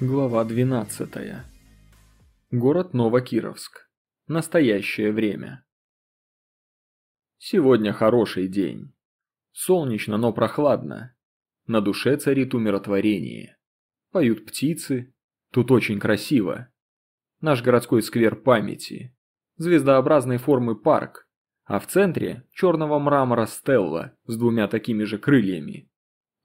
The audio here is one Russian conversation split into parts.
Глава 12. Город Новокировск. Настоящее время. Сегодня хороший день. Солнечно, но прохладно. На душе царит умиротворение. Поют птицы. Тут очень красиво. Наш городской сквер памяти. Звездообразной формы парк. А в центре черного мрамора стелла с двумя такими же крыльями.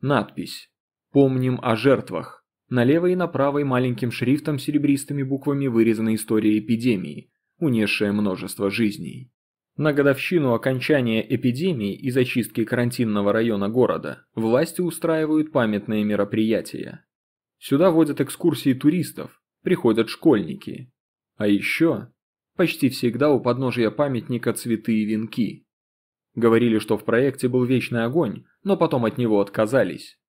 Надпись «Помним о жертвах». На левой и на правой маленьким шрифтом серебристыми буквами вырезана история эпидемии, унесшая множество жизней. На годовщину окончания эпидемии и зачистки карантинного района города власти устраивают памятные мероприятия. Сюда водят экскурсии туристов, приходят школьники. А еще почти всегда у подножия памятника цветы и венки. Говорили, что в проекте был вечный огонь, но потом от него отказались.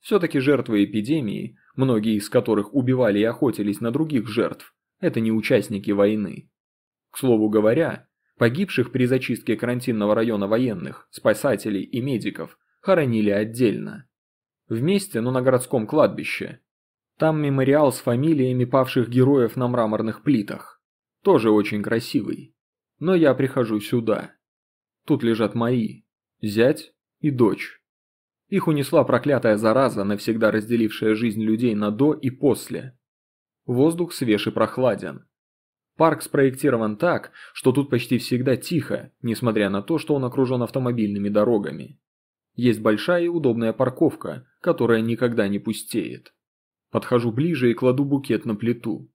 Все-таки жертвы эпидемии многие из которых убивали и охотились на других жертв, это не участники войны. К слову говоря, погибших при зачистке карантинного района военных, спасателей и медиков хоронили отдельно. Вместе, но на городском кладбище. Там мемориал с фамилиями павших героев на мраморных плитах. Тоже очень красивый. Но я прихожу сюда. Тут лежат мои, зять и дочь. Их унесла проклятая зараза, навсегда разделившая жизнь людей на до и после. Воздух свеж и прохладен. Парк спроектирован так, что тут почти всегда тихо, несмотря на то, что он окружен автомобильными дорогами. Есть большая и удобная парковка, которая никогда не пустеет. Подхожу ближе и кладу букет на плиту.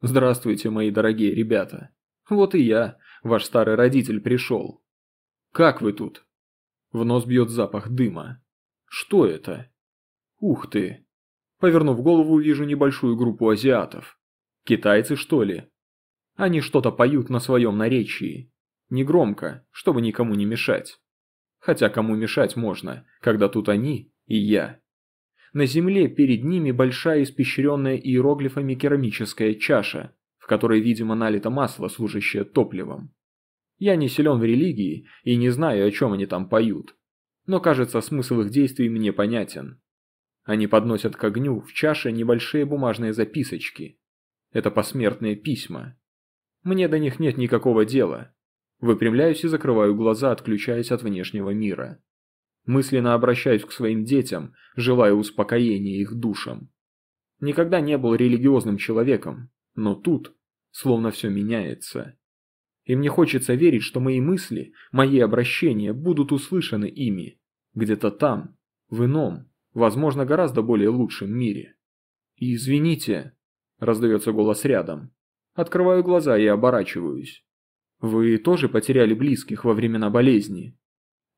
Здравствуйте, мои дорогие ребята. Вот и я, ваш старый родитель, пришел. Как вы тут? В нос бьет запах дыма. Что это? Ух ты. Повернув голову, вижу небольшую группу азиатов. Китайцы, что ли? Они что-то поют на своем наречии. Негромко, чтобы никому не мешать. Хотя кому мешать можно, когда тут они и я. На земле перед ними большая испещренная иероглифами керамическая чаша, в которой, видимо, налито масло, служащее топливом. Я не силен в религии и не знаю, о чем они там поют но кажется смысл их действий мне понятен. Они подносят к огню в чаше небольшие бумажные записочки. Это посмертные письма. Мне до них нет никакого дела. Выпрямляюсь и закрываю глаза, отключаясь от внешнего мира. Мысленно обращаюсь к своим детям, желая успокоения их душам. Никогда не был религиозным человеком, но тут словно все меняется. И мне хочется верить, что мои мысли, мои обращения будут услышаны ими. Где-то там, в ином, возможно, гораздо более лучшем мире. И извините, раздается голос рядом. Открываю глаза и оборачиваюсь. Вы тоже потеряли близких во времена болезни?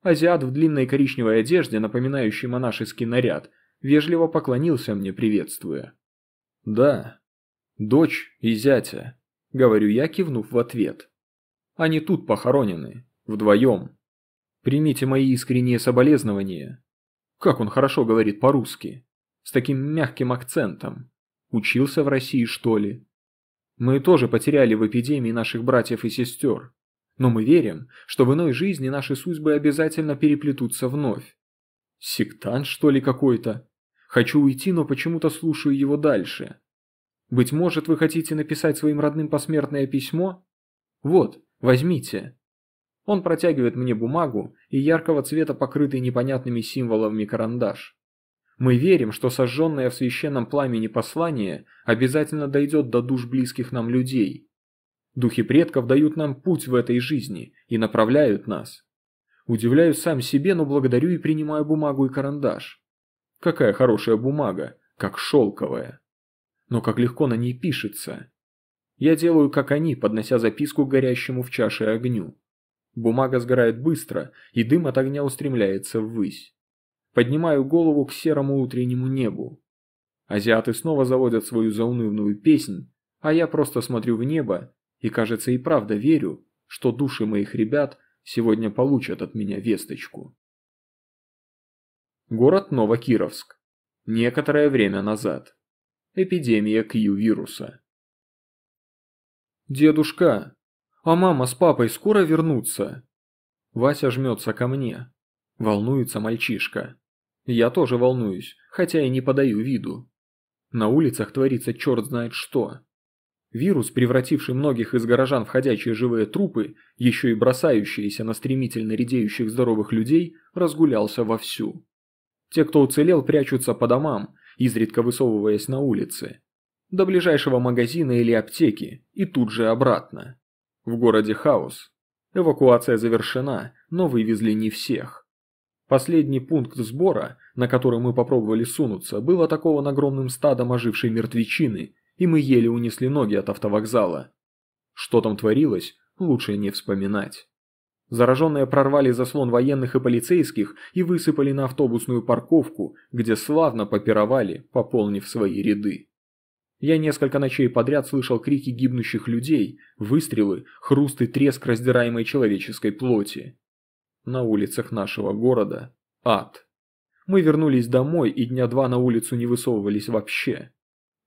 Азиат в длинной коричневой одежде, напоминающей монашеский наряд, вежливо поклонился мне, приветствуя. «Да, дочь и зятя», — говорю я, кивнув в ответ. «Они тут похоронены, вдвоем». Примите мои искренние соболезнования. Как он хорошо говорит по-русски. С таким мягким акцентом. Учился в России, что ли? Мы тоже потеряли в эпидемии наших братьев и сестер. Но мы верим, что в иной жизни наши судьбы обязательно переплетутся вновь. Сектант, что ли, какой-то? Хочу уйти, но почему-то слушаю его дальше. Быть может, вы хотите написать своим родным посмертное письмо? Вот, возьмите. Он протягивает мне бумагу и яркого цвета покрытый непонятными символами карандаш. Мы верим, что сожженное в священном пламени послание обязательно дойдет до душ близких нам людей. Духи предков дают нам путь в этой жизни и направляют нас. Удивляюсь сам себе, но благодарю и принимаю бумагу и карандаш. Какая хорошая бумага, как шелковая. Но как легко на ней пишется. Я делаю, как они, поднося записку к горящему в чаше огню. Бумага сгорает быстро, и дым от огня устремляется ввысь. Поднимаю голову к серому утреннему небу. Азиаты снова заводят свою заунывную песнь, а я просто смотрю в небо и, кажется, и правда верю, что души моих ребят сегодня получат от меня весточку. Город Новокировск. Некоторое время назад. Эпидемия Q-вируса. «Дедушка, а мама с папой скоро вернутся?» Вася жмется ко мне. Волнуется мальчишка. Я тоже волнуюсь, хотя и не подаю виду. На улицах творится черт знает что. Вирус, превративший многих из горожан в ходячие живые трупы, еще и бросающиеся на стремительно редеющих здоровых людей, разгулялся вовсю. Те, кто уцелел, прячутся по домам, изредка высовываясь на улицы. До ближайшего магазина или аптеки, и тут же обратно. В городе хаос. Эвакуация завершена, но вывезли не всех. Последний пункт сбора, на который мы попробовали сунуться, был атакован огромным стадом ожившей мертвечины, и мы еле унесли ноги от автовокзала. Что там творилось, лучше не вспоминать. Зараженные прорвали заслон военных и полицейских и высыпали на автобусную парковку, где славно попировали, пополнив свои ряды. Я несколько ночей подряд слышал крики гибнущих людей, выстрелы, хруст и треск раздираемой человеческой плоти. На улицах нашего города ад. Мы вернулись домой и дня два на улицу не высовывались вообще.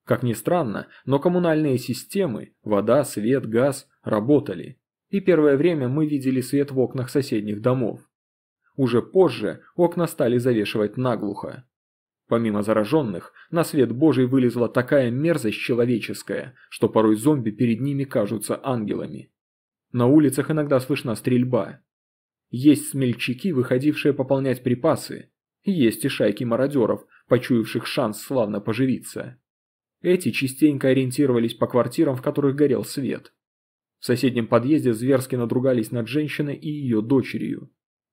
Как ни странно, но коммунальные системы, вода, свет, газ, работали. И первое время мы видели свет в окнах соседних домов. Уже позже окна стали завешивать наглухо. Помимо зараженных, на свет Божий вылезла такая мерзость человеческая, что порой зомби перед ними кажутся ангелами. На улицах иногда слышна стрельба. Есть смельчаки, выходившие пополнять припасы. Есть и шайки мародеров, почуявших шанс славно поживиться. Эти частенько ориентировались по квартирам, в которых горел свет. В соседнем подъезде зверски надругались над женщиной и ее дочерью.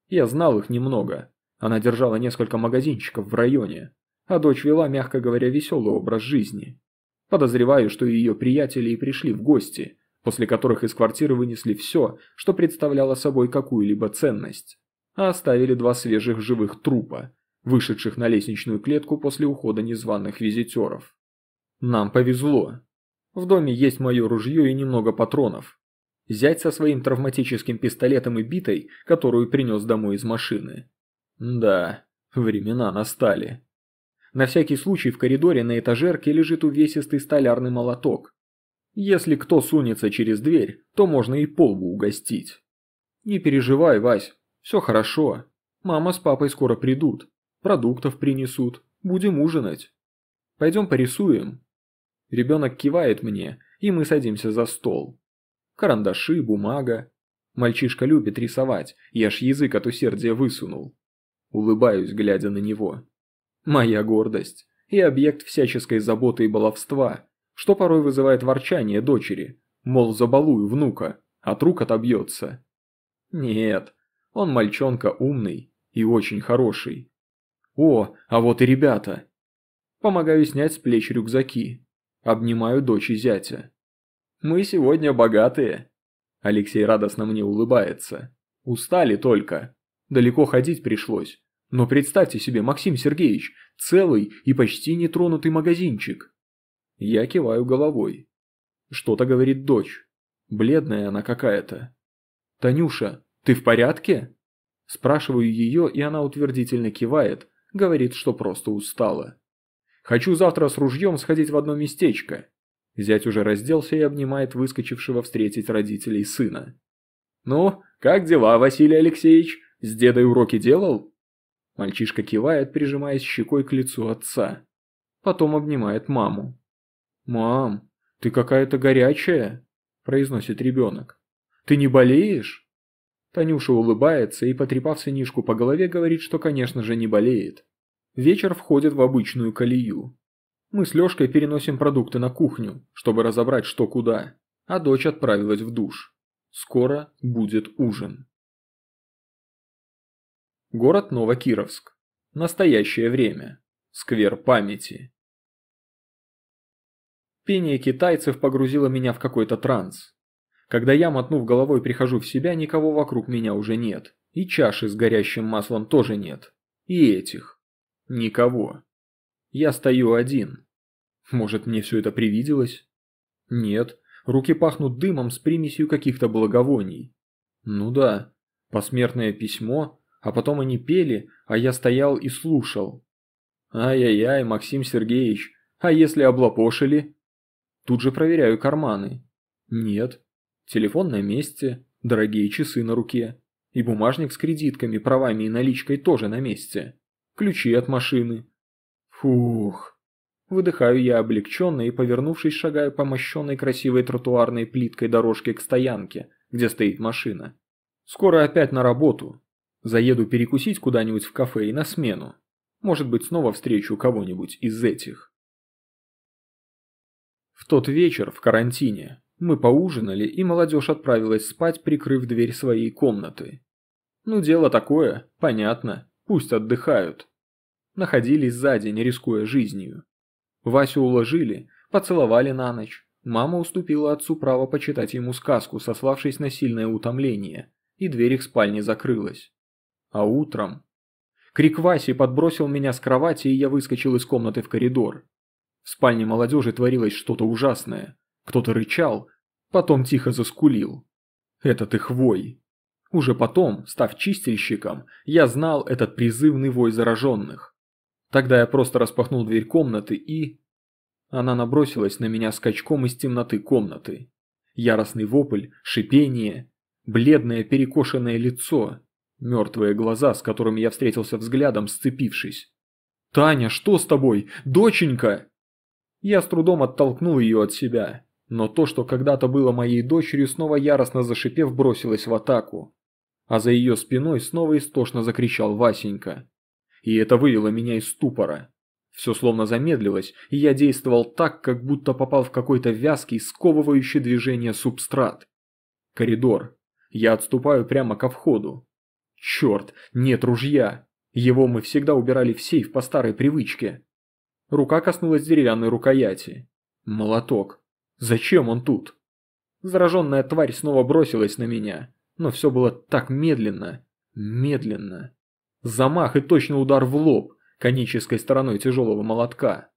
Я знал их немного. Она держала несколько магазинчиков в районе а дочь вела, мягко говоря, веселый образ жизни. Подозреваю, что ее приятели и пришли в гости, после которых из квартиры вынесли все, что представляло собой какую-либо ценность, а оставили два свежих живых трупа, вышедших на лестничную клетку после ухода незваных визитеров. Нам повезло. В доме есть мое ружье и немного патронов. Зять со своим травматическим пистолетом и битой, которую принес домой из машины. Да, времена настали. На всякий случай в коридоре на этажерке лежит увесистый столярный молоток. Если кто сунется через дверь, то можно и полбу угостить. Не переживай, Вась, все хорошо. Мама с папой скоро придут. Продуктов принесут. Будем ужинать. Пойдем порисуем. Ребенок кивает мне, и мы садимся за стол. Карандаши, бумага. Мальчишка любит рисовать, я аж язык от усердия высунул. Улыбаюсь, глядя на него. Моя гордость. И объект всяческой заботы и баловства, что порой вызывает ворчание дочери, мол, забалую внука, от рук отобьется. Нет, он мальчонка умный и очень хороший. О, а вот и ребята. Помогаю снять с плеч рюкзаки. Обнимаю дочь и зятя. Мы сегодня богатые. Алексей радостно мне улыбается. Устали только. Далеко ходить пришлось. Но представьте себе, Максим Сергеевич, целый и почти нетронутый магазинчик. Я киваю головой. Что-то говорит дочь. Бледная она какая-то. «Танюша, ты в порядке?» Спрашиваю ее, и она утвердительно кивает, говорит, что просто устала. «Хочу завтра с ружьем сходить в одно местечко». Зять уже разделся и обнимает выскочившего встретить родителей сына. «Ну, как дела, Василий Алексеевич? С дедой уроки делал?» Мальчишка кивает, прижимаясь щекой к лицу отца. Потом обнимает маму. «Мам, ты какая-то горячая», – произносит ребенок. «Ты не болеешь?» Танюша улыбается и, потрепав сынишку по голове, говорит, что, конечно же, не болеет. Вечер входит в обычную колею. Мы с Лёшкой переносим продукты на кухню, чтобы разобрать что куда, а дочь отправилась в душ. Скоро будет ужин. Город Новокировск. Настоящее время. Сквер памяти. Пение китайцев погрузило меня в какой-то транс. Когда я, мотнув головой, прихожу в себя, никого вокруг меня уже нет. И чаши с горящим маслом тоже нет. И этих. Никого. Я стою один. Может, мне все это привиделось? Нет. Руки пахнут дымом с примесью каких-то благовоний. Ну да. Посмертное письмо, а потом они пели, а я стоял и слушал. Ай-яй-яй, Максим Сергеевич, а если облапошили? Тут же проверяю карманы. Нет. Телефон на месте, дорогие часы на руке. И бумажник с кредитками, правами и наличкой тоже на месте. Ключи от машины. Фух. Выдыхаю я облегченно и, повернувшись, шагаю по мощенной красивой тротуарной плиткой дорожке к стоянке, где стоит машина. Скоро опять на работу. Заеду перекусить куда-нибудь в кафе и на смену. Может быть, снова встречу кого-нибудь из этих. В тот вечер в карантине мы поужинали, и молодежь отправилась спать, прикрыв дверь своей комнаты. Ну, дело такое, понятно, пусть отдыхают. Находились за день, рискуя жизнью. Васю уложили, поцеловали на ночь. Мама уступила отцу право почитать ему сказку, сославшись на сильное утомление, и дверь их спальни закрылась. А утром... Крик Васи подбросил меня с кровати, и я выскочил из комнаты в коридор. В спальне молодежи творилось что-то ужасное. Кто-то рычал, потом тихо заскулил. Этот их вой. Уже потом, став чистильщиком, я знал этот призывный вой зараженных. Тогда я просто распахнул дверь комнаты и... Она набросилась на меня скачком из темноты комнаты. Яростный вопль, шипение, бледное перекошенное лицо, мертвые глаза, с которыми я встретился взглядом, сцепившись. «Таня, что с тобой? Доченька!» Я с трудом оттолкнул ее от себя, но то, что когда-то было моей дочерью, снова яростно зашипев, бросилось в атаку. А за ее спиной снова истошно закричал Васенька и это вывело меня из ступора. Все словно замедлилось, и я действовал так, как будто попал в какой-то вязкий, сковывающий движение субстрат. Коридор. Я отступаю прямо ко входу. Черт, нет ружья. Его мы всегда убирали в сейф по старой привычке. Рука коснулась деревянной рукояти. Молоток. Зачем он тут? Зараженная тварь снова бросилась на меня, но все было так медленно, медленно. Замах и точный удар в лоб, конической стороной тяжелого молотка.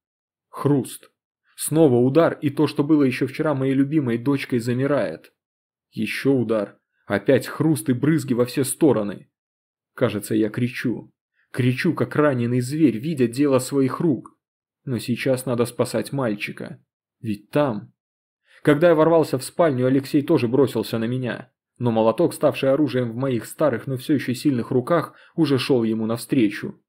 Хруст. Снова удар, и то, что было еще вчера моей любимой дочкой, замирает. Еще удар. Опять хруст и брызги во все стороны. Кажется, я кричу. Кричу, как раненый зверь, видя дело своих рук. Но сейчас надо спасать мальчика. Ведь там... Когда я ворвался в спальню, Алексей тоже бросился на меня но молоток, ставший оружием в моих старых, но все еще сильных руках, уже шел ему навстречу.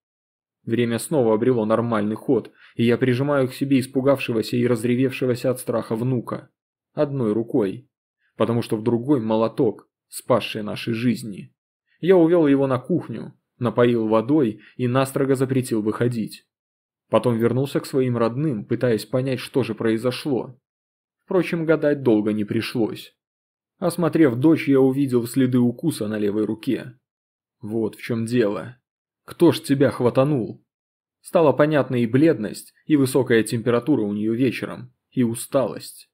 Время снова обрело нормальный ход, и я прижимаю к себе испугавшегося и разревевшегося от страха внука. Одной рукой. Потому что в другой молоток, спасший наши жизни. Я увел его на кухню, напоил водой и настрого запретил выходить. Потом вернулся к своим родным, пытаясь понять, что же произошло. Впрочем, гадать долго не пришлось. Осмотрев дочь, я увидел следы укуса на левой руке. Вот в чем дело. Кто ж тебя хватанул? Стала понятна и бледность, и высокая температура у нее вечером, и усталость.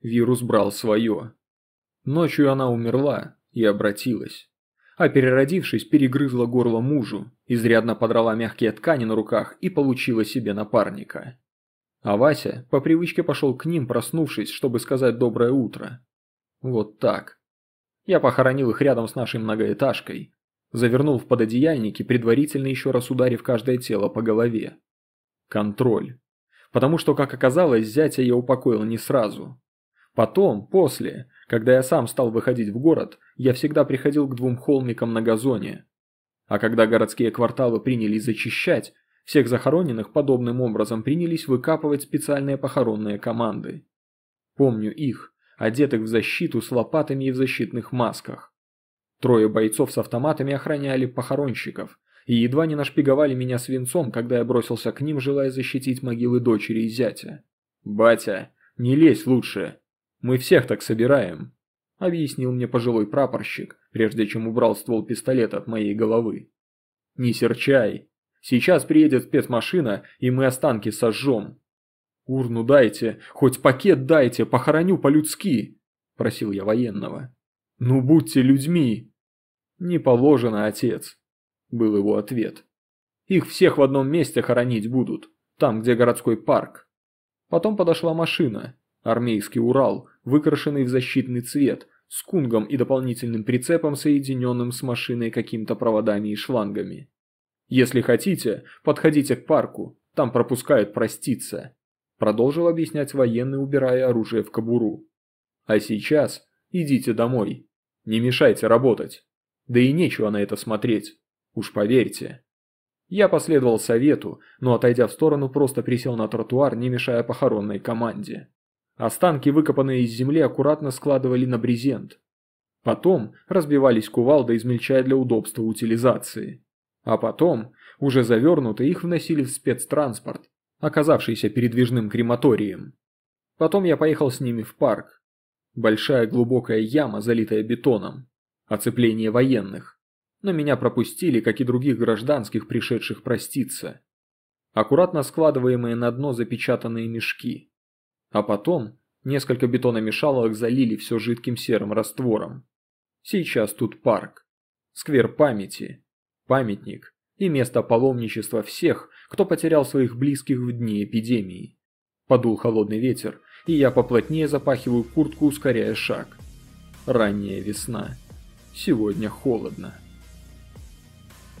Вирус брал свое. Ночью она умерла и обратилась. А переродившись, перегрызла горло мужу, изрядно подрала мягкие ткани на руках и получила себе напарника. А Вася по привычке пошел к ним, проснувшись, чтобы сказать доброе утро. Вот так. Я похоронил их рядом с нашей многоэтажкой. Завернул в пододеяльники, предварительно еще раз ударив каждое тело по голове. Контроль. Потому что, как оказалось, зятя я упокоил не сразу. Потом, после, когда я сам стал выходить в город, я всегда приходил к двум холмикам на газоне. А когда городские кварталы принялись зачищать, всех захороненных подобным образом принялись выкапывать специальные похоронные команды. Помню их, одетых в защиту с лопатами и в защитных масках. Трое бойцов с автоматами охраняли похоронщиков и едва не нашпиговали меня свинцом, когда я бросился к ним, желая защитить могилы дочери и зятя. «Батя, не лезь лучше. Мы всех так собираем», – объяснил мне пожилой прапорщик, прежде чем убрал ствол пистолета от моей головы. «Не серчай. Сейчас приедет спецмашина, и мы останки сожжем. «Урну дайте, хоть пакет дайте, похороню по-людски», – просил я военного. «Ну будьте людьми!» «Не положено, отец», – был его ответ. «Их всех в одном месте хоронить будут, там, где городской парк». Потом подошла машина, армейский Урал, выкрашенный в защитный цвет, с кунгом и дополнительным прицепом, соединенным с машиной какими-то проводами и шлангами. «Если хотите, подходите к парку, там пропускают проститься». Продолжил объяснять военный, убирая оружие в кобуру. А сейчас идите домой. Не мешайте работать. Да и нечего на это смотреть. Уж поверьте. Я последовал совету, но отойдя в сторону, просто присел на тротуар, не мешая похоронной команде. Останки, выкопанные из земли, аккуратно складывали на брезент. Потом разбивались кувалдой, измельчая для удобства утилизации. А потом, уже завернутые, их вносили в спецтранспорт, оказавшийся передвижным крематорием. Потом я поехал с ними в парк. Большая глубокая яма, залитая бетоном. Оцепление военных. Но меня пропустили, как и других гражданских, пришедших проститься. Аккуратно складываемые на дно запечатанные мешки. А потом несколько бетономешалок залили все жидким серым раствором. Сейчас тут парк. Сквер памяти. Памятник и место паломничества всех, кто потерял своих близких в дни эпидемии. Подул холодный ветер, и я поплотнее запахиваю куртку, ускоряя шаг. Ранняя весна. Сегодня холодно.